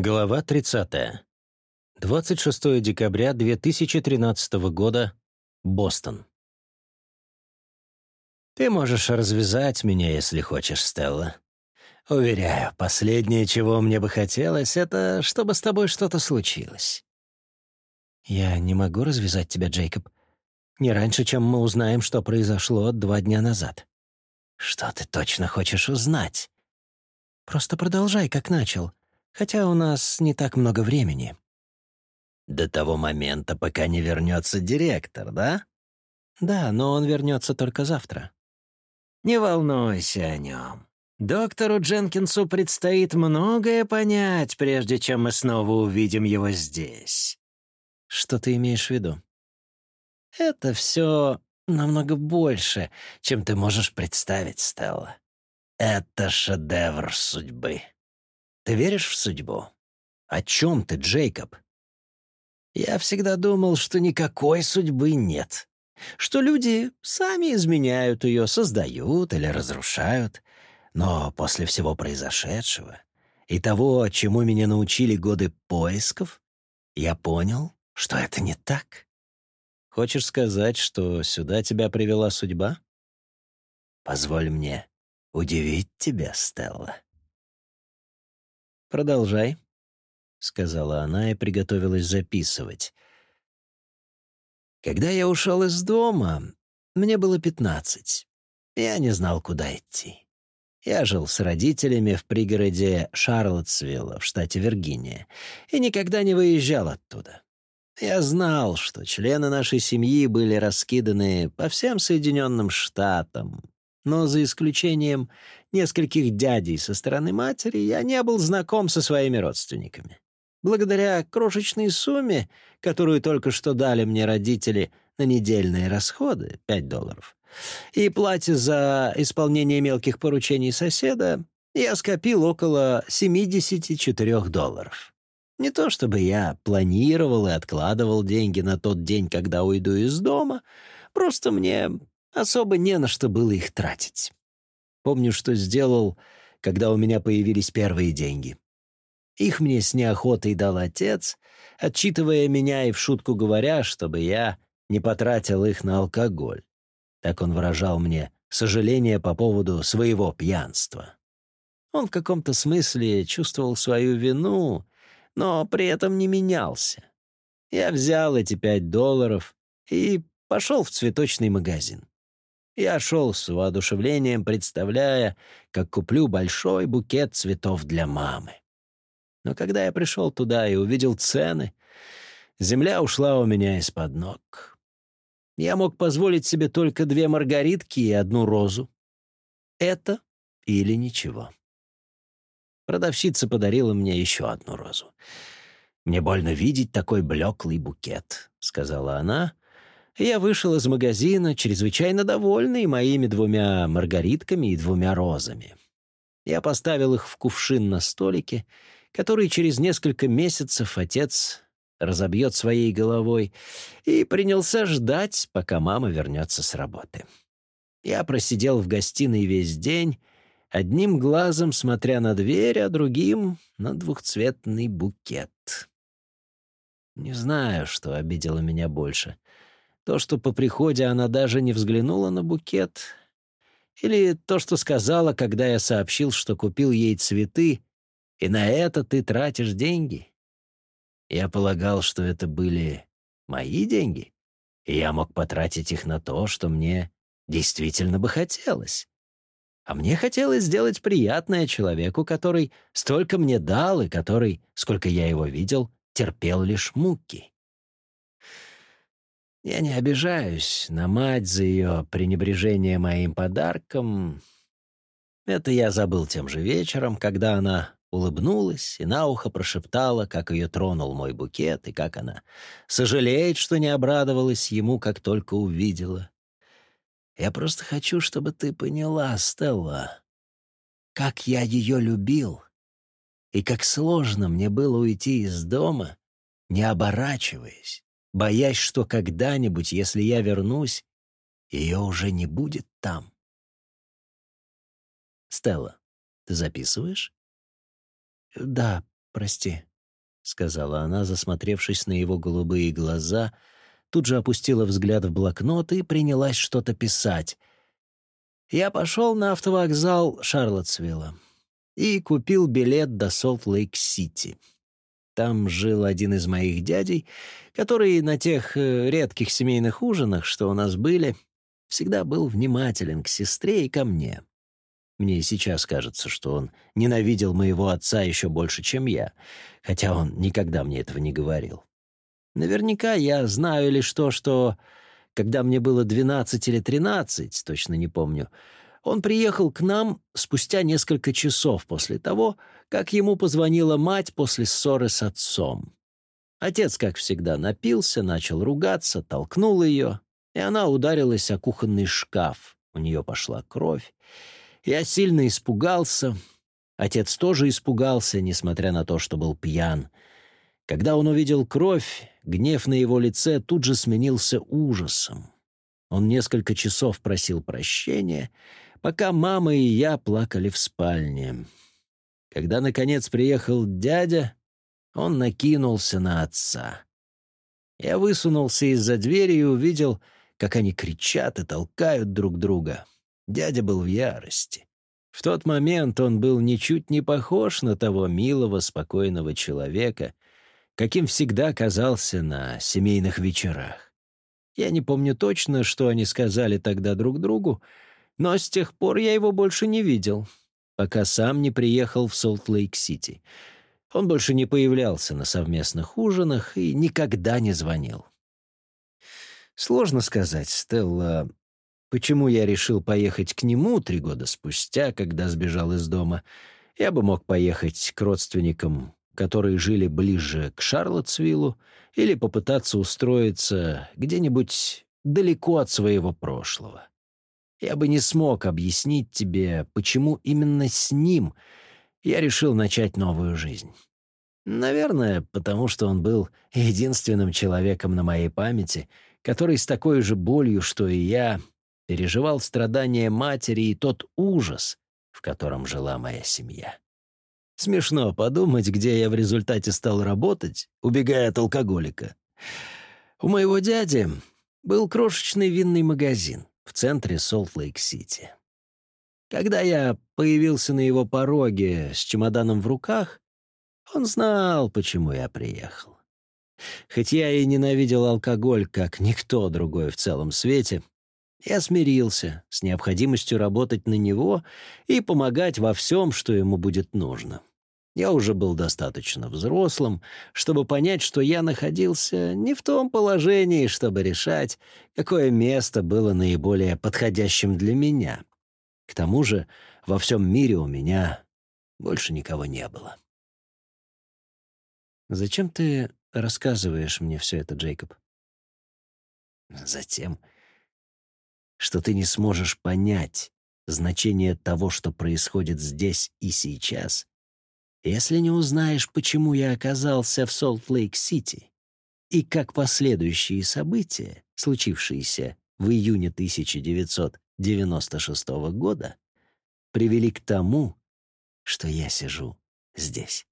Глава 30. 26 декабря 2013 года. Бостон. «Ты можешь развязать меня, если хочешь, Стелла. Уверяю, последнее, чего мне бы хотелось, это чтобы с тобой что-то случилось». «Я не могу развязать тебя, Джейкоб. Не раньше, чем мы узнаем, что произошло два дня назад». «Что ты точно хочешь узнать?» «Просто продолжай, как начал хотя у нас не так много времени». «До того момента, пока не вернется директор, да?» «Да, но он вернется только завтра». «Не волнуйся о нем. Доктору Дженкинсу предстоит многое понять, прежде чем мы снова увидим его здесь». «Что ты имеешь в виду?» «Это все намного больше, чем ты можешь представить, Стелла. Это шедевр судьбы». Ты веришь в судьбу? О чем ты, Джейкоб? Я всегда думал, что никакой судьбы нет. Что люди сами изменяют ее, создают или разрушают. Но после всего произошедшего и того, чему меня научили годы поисков, я понял, что это не так. Хочешь сказать, что сюда тебя привела судьба? Позволь мне удивить тебя, Стелла. «Продолжай», — сказала она и приготовилась записывать. «Когда я ушел из дома, мне было пятнадцать. Я не знал, куда идти. Я жил с родителями в пригороде Шарлоттсвилла в штате Виргиния и никогда не выезжал оттуда. Я знал, что члены нашей семьи были раскиданы по всем Соединенным Штатам, но за исключением нескольких дядей со стороны матери я не был знаком со своими родственниками. Благодаря крошечной сумме, которую только что дали мне родители на недельные расходы — 5 долларов, и плате за исполнение мелких поручений соседа, я скопил около 74 долларов. Не то чтобы я планировал и откладывал деньги на тот день, когда уйду из дома, просто мне Особо не на что было их тратить. Помню, что сделал, когда у меня появились первые деньги. Их мне с неохотой дал отец, отчитывая меня и в шутку говоря, чтобы я не потратил их на алкоголь. Так он выражал мне сожаление по поводу своего пьянства. Он в каком-то смысле чувствовал свою вину, но при этом не менялся. Я взял эти пять долларов и пошел в цветочный магазин. Я шел с воодушевлением, представляя, как куплю большой букет цветов для мамы. Но когда я пришел туда и увидел цены, земля ушла у меня из-под ног. Я мог позволить себе только две маргаритки и одну розу. Это или ничего. Продавщица подарила мне еще одну розу. «Мне больно видеть такой блеклый букет», — сказала она, я вышел из магазина, чрезвычайно довольный моими двумя маргаритками и двумя розами. Я поставил их в кувшин на столике, который через несколько месяцев отец разобьет своей головой, и принялся ждать, пока мама вернется с работы. Я просидел в гостиной весь день, одним глазом смотря на дверь, а другим — на двухцветный букет. Не знаю, что обидело меня больше — то, что по приходе она даже не взглянула на букет, или то, что сказала, когда я сообщил, что купил ей цветы, и на это ты тратишь деньги. Я полагал, что это были мои деньги, и я мог потратить их на то, что мне действительно бы хотелось. А мне хотелось сделать приятное человеку, который столько мне дал и который, сколько я его видел, терпел лишь муки. Я не обижаюсь на мать за ее пренебрежение моим подарком. Это я забыл тем же вечером, когда она улыбнулась и на ухо прошептала, как ее тронул мой букет, и как она сожалеет, что не обрадовалась ему, как только увидела. Я просто хочу, чтобы ты поняла, Стелла, как я ее любил, и как сложно мне было уйти из дома, не оборачиваясь боясь, что когда-нибудь, если я вернусь, ее уже не будет там. Стелла, ты записываешь? Да, прости. сказала она, засмотревшись на его голубые глаза, тут же опустила взгляд в блокнот и принялась что-то писать. «Я пошел на автовокзал Шарлоттсвилла и купил билет до Солт-Лейк-Сити. Там жил один из моих дядей, который на тех э, редких семейных ужинах, что у нас были, всегда был внимателен к сестре и ко мне. Мне и сейчас кажется, что он ненавидел моего отца еще больше, чем я, хотя он никогда мне этого не говорил. Наверняка я знаю лишь то, что, когда мне было 12 или 13, точно не помню, он приехал к нам спустя несколько часов после того, как ему позвонила мать после ссоры с отцом. Отец, как всегда, напился, начал ругаться, толкнул ее, и она ударилась о кухонный шкаф. У нее пошла кровь. Я сильно испугался. Отец тоже испугался, несмотря на то, что был пьян. Когда он увидел кровь, гнев на его лице тут же сменился ужасом. Он несколько часов просил прощения, пока мама и я плакали в спальне. Когда, наконец, приехал дядя, он накинулся на отца. Я высунулся из-за двери и увидел, как они кричат и толкают друг друга. Дядя был в ярости. В тот момент он был ничуть не похож на того милого, спокойного человека, каким всегда казался на семейных вечерах. Я не помню точно, что они сказали тогда друг другу, но с тех пор я его больше не видел, пока сам не приехал в Солт-Лейк-Сити. Он больше не появлялся на совместных ужинах и никогда не звонил. Сложно сказать, Стелла, Почему я решил поехать к нему три года спустя, когда сбежал из дома? Я бы мог поехать к родственникам, которые жили ближе к Шарлоттсвиллу, или попытаться устроиться где-нибудь далеко от своего прошлого. Я бы не смог объяснить тебе, почему именно с ним я решил начать новую жизнь. Наверное, потому что он был единственным человеком на моей памяти, который с такой же болью, что и я, переживал страдания матери и тот ужас, в котором жила моя семья. Смешно подумать, где я в результате стал работать, убегая от алкоголика. У моего дяди был крошечный винный магазин в центре Солт-Лейк-Сити. Когда я появился на его пороге с чемоданом в руках, он знал, почему я приехал. Хоть я и ненавидел алкоголь, как никто другой в целом свете, я смирился с необходимостью работать на него и помогать во всем, что ему будет нужно. Я уже был достаточно взрослым, чтобы понять, что я находился не в том положении, чтобы решать, какое место было наиболее подходящим для меня. К тому же во всем мире у меня больше никого не было. «Зачем ты рассказываешь мне все это, Джейкоб?» «Затем, что ты не сможешь понять значение того, что происходит здесь и сейчас, если не узнаешь, почему я оказался в Солт-Лейк-Сити и как последующие события, случившиеся в июне 1996 года, привели к тому, что я сижу здесь.